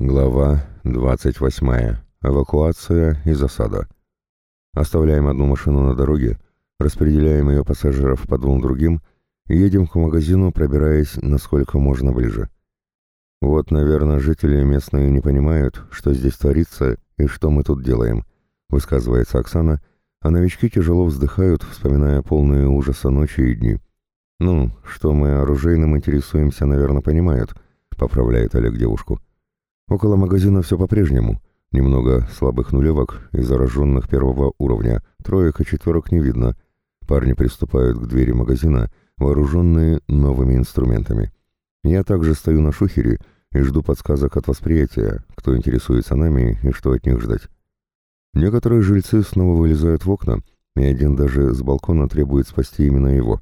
Глава 28. Эвакуация и засада. Оставляем одну машину на дороге, распределяем ее пассажиров по двум другим и едем к магазину, пробираясь насколько можно ближе. Вот, наверное, жители местные не понимают, что здесь творится и что мы тут делаем, высказывается Оксана, а новички тяжело вздыхают, вспоминая полные ужаса ночи и дни. Ну, что мы оружейным интересуемся, наверное, понимают, поправляет Олег девушку. Около магазина все по-прежнему. Немного слабых нулевок и зараженных первого уровня. Троек и четверок не видно. Парни приступают к двери магазина, вооруженные новыми инструментами. Я также стою на шухере и жду подсказок от восприятия, кто интересуется нами и что от них ждать. Некоторые жильцы снова вылезают в окна, и один даже с балкона требует спасти именно его.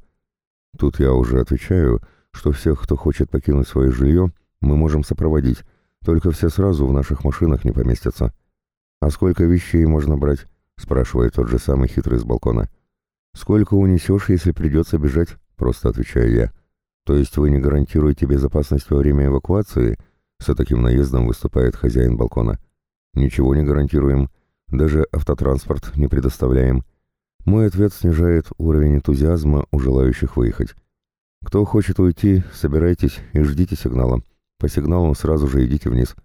Тут я уже отвечаю, что всех, кто хочет покинуть свое жилье, мы можем сопроводить, только все сразу в наших машинах не поместятся. А сколько вещей можно брать? Спрашивает тот же самый хитрый с балкона. Сколько унесешь, если придется бежать? Просто отвечаю я. То есть вы не гарантируете безопасность во время эвакуации? С таким наездом выступает хозяин балкона. Ничего не гарантируем. Даже автотранспорт не предоставляем. Мой ответ снижает уровень энтузиазма у желающих выехать. Кто хочет уйти, собирайтесь и ждите сигнала. По сигналу сразу же идите вниз.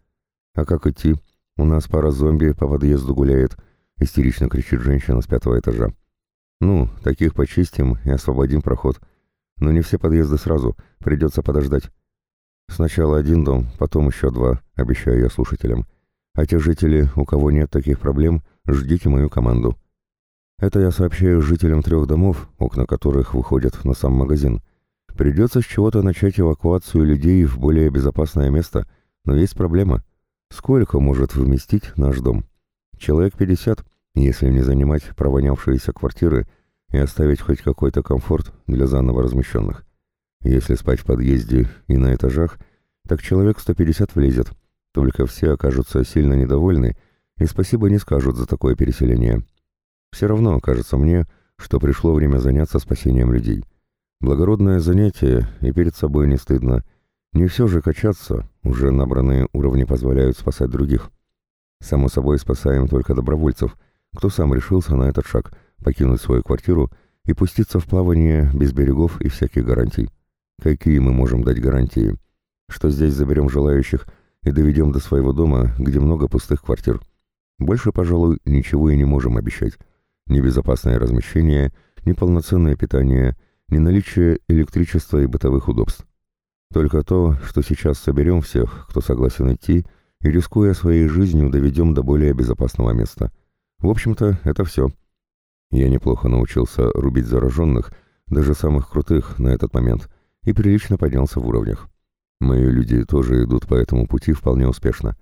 А как идти? У нас пара зомби по подъезду гуляет, истерично кричит женщина с пятого этажа. Ну, таких почистим и освободим проход. Но не все подъезды сразу, придется подождать. Сначала один дом, потом еще два, обещаю я слушателям. А те жители, у кого нет таких проблем, ждите мою команду. Это я сообщаю жителям трех домов, окна которых выходят на сам магазин. Придется с чего-то начать эвакуацию людей в более безопасное место, но есть проблема. Сколько может вместить наш дом? Человек 50, если не занимать провонявшиеся квартиры и оставить хоть какой-то комфорт для заново размещенных. Если спать в подъезде и на этажах, так человек 150 влезет, только все окажутся сильно недовольны и спасибо не скажут за такое переселение. Все равно кажется мне, что пришло время заняться спасением людей. Благородное занятие, и перед собой не стыдно. Не все же качаться, уже набранные уровни позволяют спасать других. Само собой, спасаем только добровольцев, кто сам решился на этот шаг, покинуть свою квартиру и пуститься в плавание без берегов и всяких гарантий. Какие мы можем дать гарантии? Что здесь заберем желающих и доведем до своего дома, где много пустых квартир. Больше, пожалуй, ничего и не можем обещать. Ни безопасное размещение, ни полноценное питание – ни наличие электричества и бытовых удобств. Только то, что сейчас соберем всех, кто согласен идти, и, рискуя своей жизнью, доведем до более безопасного места. В общем-то, это все. Я неплохо научился рубить зараженных, даже самых крутых на этот момент, и прилично поднялся в уровнях. Мои люди тоже идут по этому пути вполне успешно.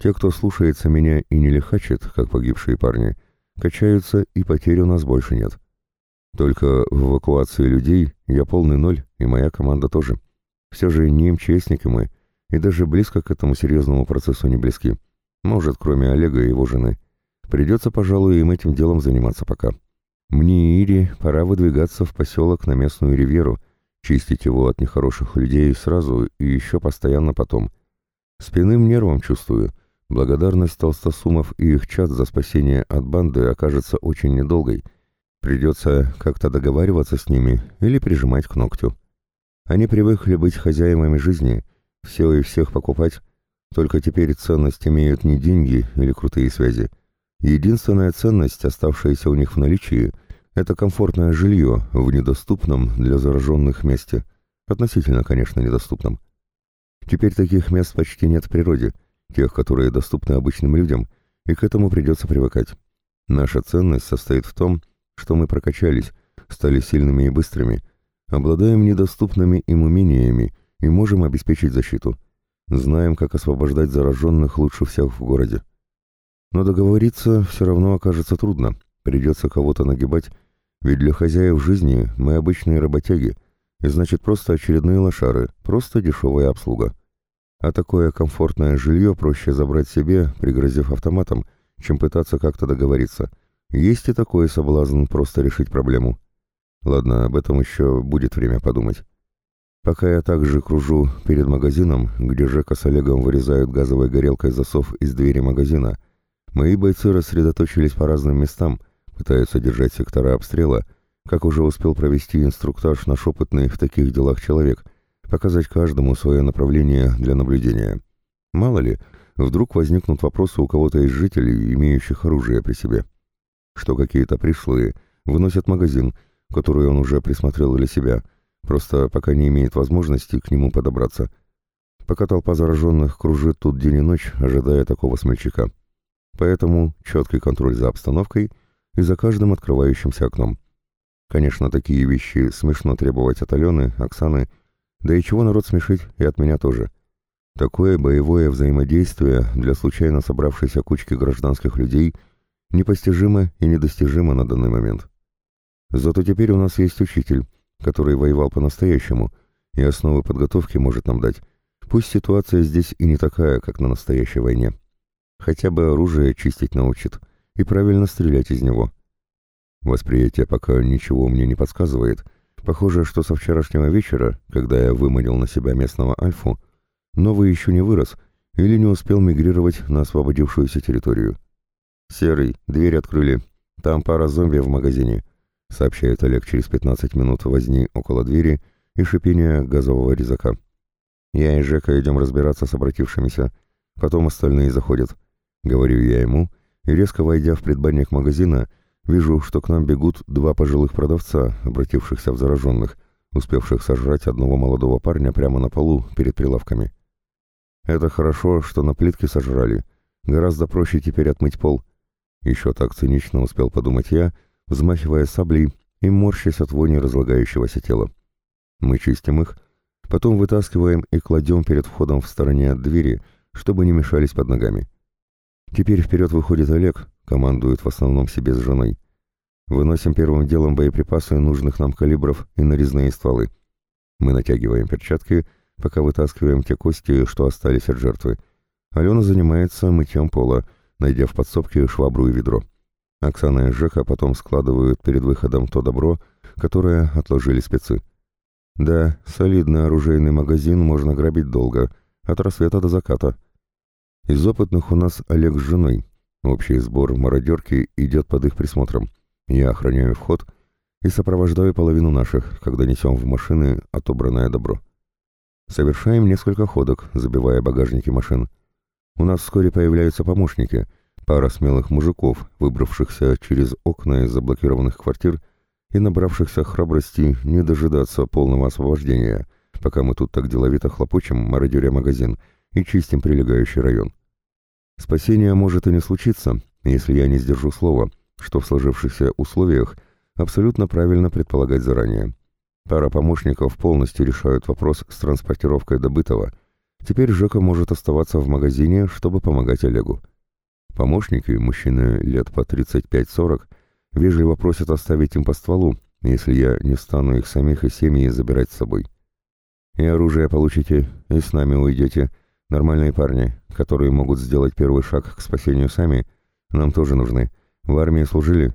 Те, кто слушается меня и не лихачит, как погибшие парни, качаются, и потерь у нас больше нет. Только в эвакуации людей я полный ноль, и моя команда тоже. Все же не МЧСники мы, и даже близко к этому серьезному процессу не близки. Может, кроме Олега и его жены. Придется, пожалуй, им этим делом заниматься пока. Мне и Ире пора выдвигаться в поселок на местную ривьеру, чистить его от нехороших людей сразу и еще постоянно потом. Спинным нервом чувствую. Благодарность толстосумов и их чат за спасение от банды окажется очень недолгой — Придется как-то договариваться с ними или прижимать к ногтю. Они привыкли быть хозяевами жизни, все и всех покупать, только теперь ценность имеют не деньги или крутые связи. Единственная ценность, оставшаяся у них в наличии, это комфортное жилье в недоступном для зараженных месте. Относительно, конечно, недоступном. Теперь таких мест почти нет в природе, тех, которые доступны обычным людям, и к этому придется привыкать. Наша ценность состоит в том, что мы прокачались, стали сильными и быстрыми, обладаем недоступными им умениями и можем обеспечить защиту. Знаем, как освобождать зараженных лучше всех в городе. Но договориться все равно окажется трудно, придется кого-то нагибать, ведь для хозяев жизни мы обычные работяги, и значит просто очередные лошары, просто дешевая обслуга. А такое комфортное жилье проще забрать себе, пригрозив автоматом, чем пытаться как-то договориться – есть и такой соблазн просто решить проблему. Ладно, об этом еще будет время подумать. Пока я также кружу перед магазином, где Жека с Олегом вырезают газовой горелкой засов из двери магазина, мои бойцы рассредоточились по разным местам, пытаются держать сектора обстрела, как уже успел провести инструктаж наш опытный в таких делах человек, показать каждому свое направление для наблюдения. Мало ли, вдруг возникнут вопросы у кого-то из жителей, имеющих оружие при себе. Что какие-то пришлые выносят магазин, который он уже присмотрел для себя, просто пока не имеет возможности к нему подобраться. Пока толпа зараженных кружит тут день и ночь, ожидая такого смельчака. Поэтому четкий контроль за обстановкой и за каждым открывающимся окном. Конечно, такие вещи смешно требовать от Алены, Оксаны, да и чего народ смешить, и от меня тоже. Такое боевое взаимодействие для случайно собравшейся кучки гражданских людей непостижимо и недостижимо на данный момент. Зато теперь у нас есть учитель, который воевал по-настоящему, и основы подготовки может нам дать. Пусть ситуация здесь и не такая, как на настоящей войне. Хотя бы оружие чистить научит и правильно стрелять из него. Восприятие пока ничего мне не подсказывает. Похоже, что со вчерашнего вечера, когда я выманил на себя местного альфу, новый еще не вырос или не успел мигрировать на освободившуюся территорию. «Серый, дверь открыли. Там пара зомби в магазине сообщает Олег через 15 минут возни около двери и шипения газового резака. Я и Жека идем разбираться с обратившимися, потом остальные заходят. Говорю я ему, и резко войдя в предбанник магазина, вижу, что к нам бегут два пожилых продавца, обратившихся в зараженных, успевших сожрать одного молодого парня прямо на полу перед прилавками. Это хорошо, что на плитке сожрали. Гораздо проще теперь отмыть пол. Еще так цинично успел подумать я, взмахивая саблей и морщась от вони разлагающегося тела. Мы чистим их, потом вытаскиваем и кладем перед входом в стороне от двери, чтобы не мешались под ногами. Теперь вперед выходит Олег, командует в основном себе с женой. Выносим первым делом боеприпасы нужных нам калибров и нарезные стволы. Мы натягиваем перчатки, пока вытаскиваем те кости, что остались от жертвы. Алена занимается мытьем пола, найдя в подсобке швабру и ведро. Оксана и Жека потом складывают перед выходом то добро, которое отложили спецы. Да, солидный оружейный магазин можно грабить долго, от рассвета до заката. Из опытных у нас Олег с женой. Общий сбор мародерки идет под их присмотром. Я охраняю вход и сопровождаю половину наших, когда несем в машины отобранное добро. Совершаем несколько ходок, забивая багажники машин. У нас вскоре появляются помощники — Пара смелых мужиков, выбравшихся через окна из заблокированных квартир и набравшихся храбрости не дожидаться полного освобождения, пока мы тут так деловито хлопочем, мародеря магазин, и чистим прилегающий район. Спасение может и не случиться, если я не сдержу слова, что в сложившихся условиях абсолютно правильно предполагать заранее. Пара помощников полностью решают вопрос с транспортировкой добытого. Теперь Жека может оставаться в магазине, чтобы помогать Олегу. Помощники, мужчины лет по 35-40, вежливо просят оставить им по стволу, если я не стану их самих и семьи забирать с собой. И оружие получите, и с нами уйдете. Нормальные парни, которые могут сделать первый шаг к спасению сами, нам тоже нужны. В армии служили?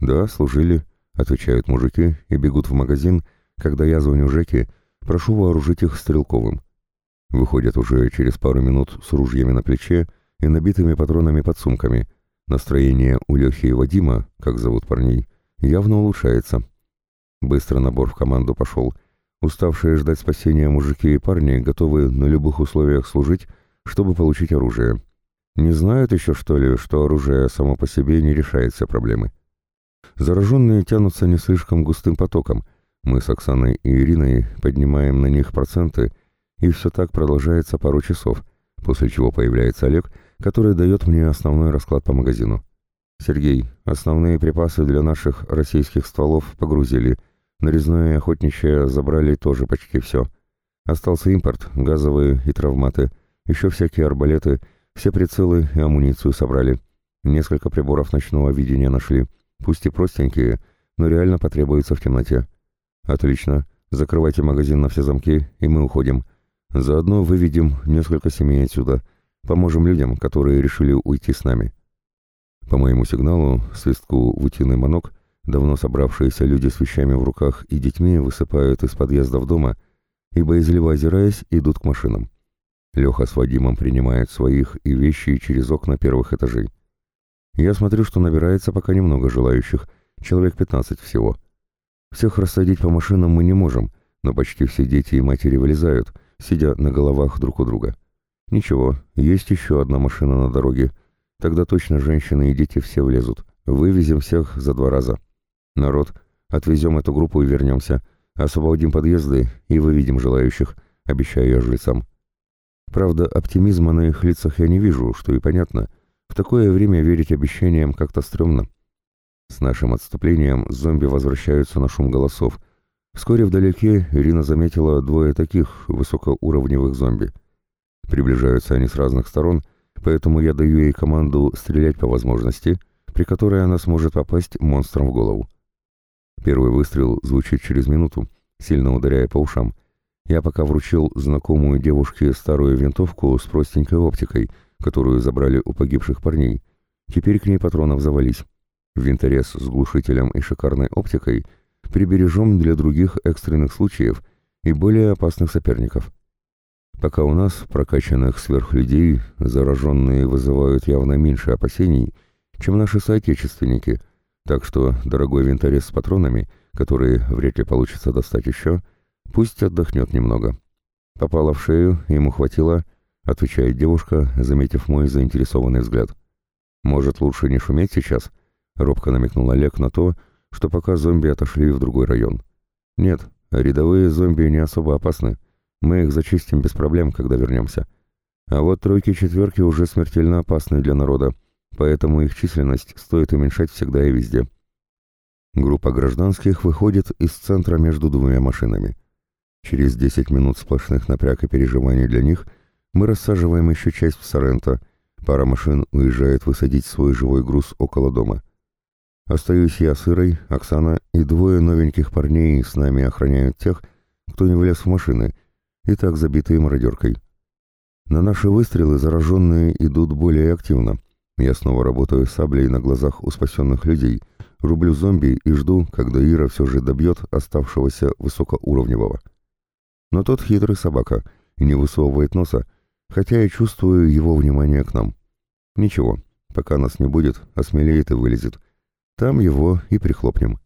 Да, служили, отвечают мужики и бегут в магазин, когда я звоню Жеке, прошу вооружить их стрелковым. Выходят уже через пару минут с ружьями на плече, и набитыми патронами под сумками. Настроение у Лехи и Вадима, как зовут парней, явно улучшается. Быстро набор в команду пошел. Уставшие ждать спасения мужики и парни готовы на любых условиях служить, чтобы получить оружие. Не знают еще, что ли, что оружие само по себе не решает все проблемы. Зараженные тянутся не слишком густым потоком. Мы с Оксаной и Ириной поднимаем на них проценты, и все так продолжается пару часов, после чего появляется Олег который дает мне основной расклад по магазину. «Сергей, основные припасы для наших российских стволов погрузили. Нарезное и охотничье забрали тоже почти все. Остался импорт, газовые и травматы, еще всякие арбалеты, все прицелы и амуницию собрали. Несколько приборов ночного видения нашли, пусть и простенькие, но реально потребуются в темноте. Отлично, закрывайте магазин на все замки, и мы уходим. Заодно выведем несколько семей отсюда». Поможем людям, которые решили уйти с нами. По моему сигналу, свистку в утиный манок, давно собравшиеся люди с вещами в руках и детьми высыпают из подъезда в дома, и, боязливо озираясь, идут к машинам. Леха с Вадимом принимают своих и вещи через окна первых этажей. Я смотрю, что набирается пока немного желающих, человек 15 всего. Всех рассадить по машинам мы не можем, но почти все дети и матери вылезают, сидя на головах друг у друга. Ничего, есть еще одна машина на дороге. Тогда точно женщины и дети все влезут. Вывезем всех за два раза. Народ, отвезем эту группу и вернемся. Освободим подъезды и выведем желающих, обещаю я жрецам. Правда, оптимизма на их лицах я не вижу, что и понятно. В такое время верить обещаниям как-то стрёмно. С нашим отступлением зомби возвращаются на шум голосов. Вскоре вдалеке Ирина заметила двое таких высокоуровневых зомби. Приближаются они с разных сторон, поэтому я даю ей команду стрелять по возможности, при которой она сможет попасть монстром в голову. Первый выстрел звучит через минуту, сильно ударяя по ушам. Я пока вручил знакомую девушке старую винтовку с простенькой оптикой, которую забрали у погибших парней. Теперь к ней патронов завались. Винторез с глушителем и шикарной оптикой прибережем для других экстренных случаев и более опасных соперников. Пока у нас, прокачанных сверхлюдей, зараженные вызывают явно меньше опасений, чем наши соотечественники, так что дорогой винторез с патронами, которые вряд ли получится достать еще, пусть отдохнет немного. Попала в шею, ему хватило, отвечает девушка, заметив мой заинтересованный взгляд. Может, лучше не шуметь сейчас? Робко намекнул Олег на то, пока зомби отошли в другой район. Нет, рядовые зомби не особо опасны. Мы их зачистим без проблем, когда вернемся. А вот тройки-четверки уже смертельно опасны для народа, поэтому их численность стоит уменьшать всегда и везде. Группа гражданских выходит из центра между двумя машинами. Через 10 минут сплошных напряг и переживаний для них мы рассаживаем еще часть в Соренто. Пара машин уезжает высадить свой живой груз около дома. Остаюсь я с Ирой, Оксана и двое новеньких парней с нами охраняют тех, кто не влез в машины, и так забитые мародеркой. На наши выстрелы зараженные идут более активно. Я снова работаю саблей на глазах у спасенных людей, рублю зомби и жду, когда Ира все же добьет оставшегося высокоуровневого. Но тот хитрый собака и не высовывает носа, хотя я чувствую его внимание к нам. Ничего, пока нас не будет, осмелеет и вылезет. Там его и прихлопнем.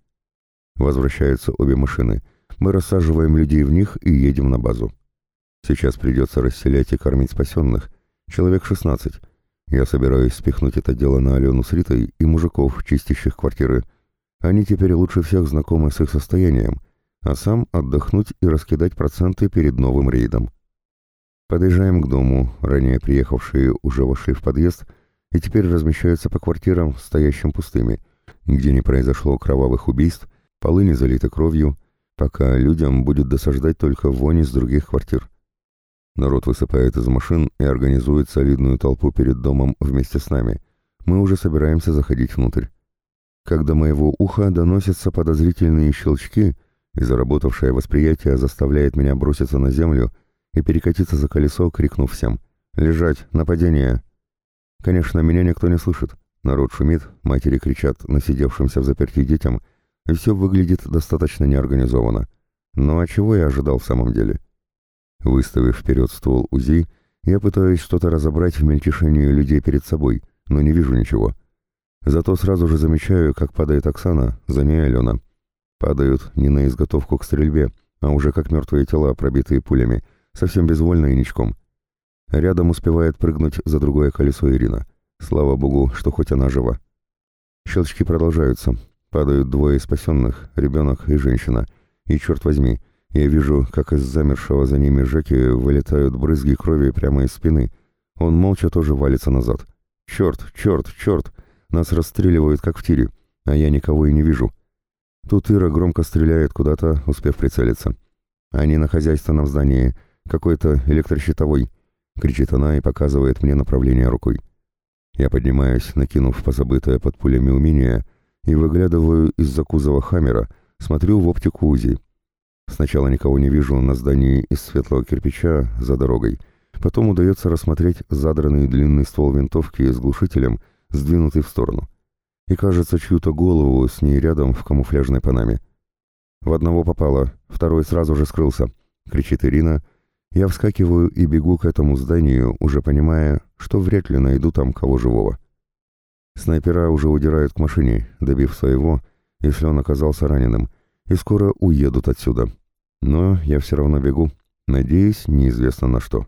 Возвращаются обе машины. Мы рассаживаем людей в них и едем на базу. Сейчас придется расселять и кормить спасенных. Человек 16. Я собираюсь спихнуть это дело на Алену с Ритой и мужиков, чистящих квартиры. Они теперь лучше всех знакомы с их состоянием, а сам отдохнуть и раскидать проценты перед новым рейдом. Подъезжаем к дому, ранее приехавшие уже вошли в подъезд и теперь размещаются по квартирам, стоящим пустыми, где не произошло кровавых убийств, полы не залиты кровью, пока людям будет досаждать только вони с других квартир. Народ высыпает из машин и организует солидную толпу перед домом вместе с нами. Мы уже собираемся заходить внутрь. Когда моего уха доносятся подозрительные щелчки, и заработавшее восприятие заставляет меня броситься на землю и перекатиться за колесо, крикнув всем «Лежать! Нападение!». Конечно, меня никто не слышит. Народ шумит, матери кричат насидевшимся в заперти детям, и все выглядит достаточно неорганизованно. Ну а чего я ожидал в самом деле? Выставив вперед ствол УЗИ, я пытаюсь что-то разобрать в мельтешении людей перед собой, но не вижу ничего. Зато сразу же замечаю, как падает Оксана, за ней Алена. Падают не на изготовку к стрельбе, а уже как мертвые тела, пробитые пулями, совсем безвольно и ничком. Рядом успевает прыгнуть за другое колесо Ирина. Слава богу, что хоть она жива. Щелчки продолжаются. Падают двое спасенных, ребенок и женщина. И, черт возьми, я вижу, как из замершего за ними Жеки вылетают брызги крови прямо из спины. Он молча тоже валится назад. «Черт, черт, черт! Нас расстреливают, как в тире, а я никого и не вижу». Тут Ира громко стреляет куда-то, успев прицелиться. «Они на хозяйственном здании. Какой-то электрощитовой», — кричит она и показывает мне направление рукой. Я поднимаюсь, накинув позабытое под пулями умение, и выглядываю из-за кузова Хаммера, смотрю в оптику УЗИ. Сначала никого не вижу на здании из светлого кирпича за дорогой. Потом удается рассмотреть задранный длинный ствол винтовки с глушителем, сдвинутый в сторону. И кажется чью-то голову с ней рядом в камуфляжной панаме. В одного попало, второй сразу же скрылся. — кричит Ирина. Я вскакиваю и бегу к этому зданию, уже понимая, что вряд ли найду там кого живого. Снайпера уже удирают к машине, добив своего, если он оказался раненым, и скоро уедут отсюда. Но я все равно бегу, надеюсь, неизвестно на что.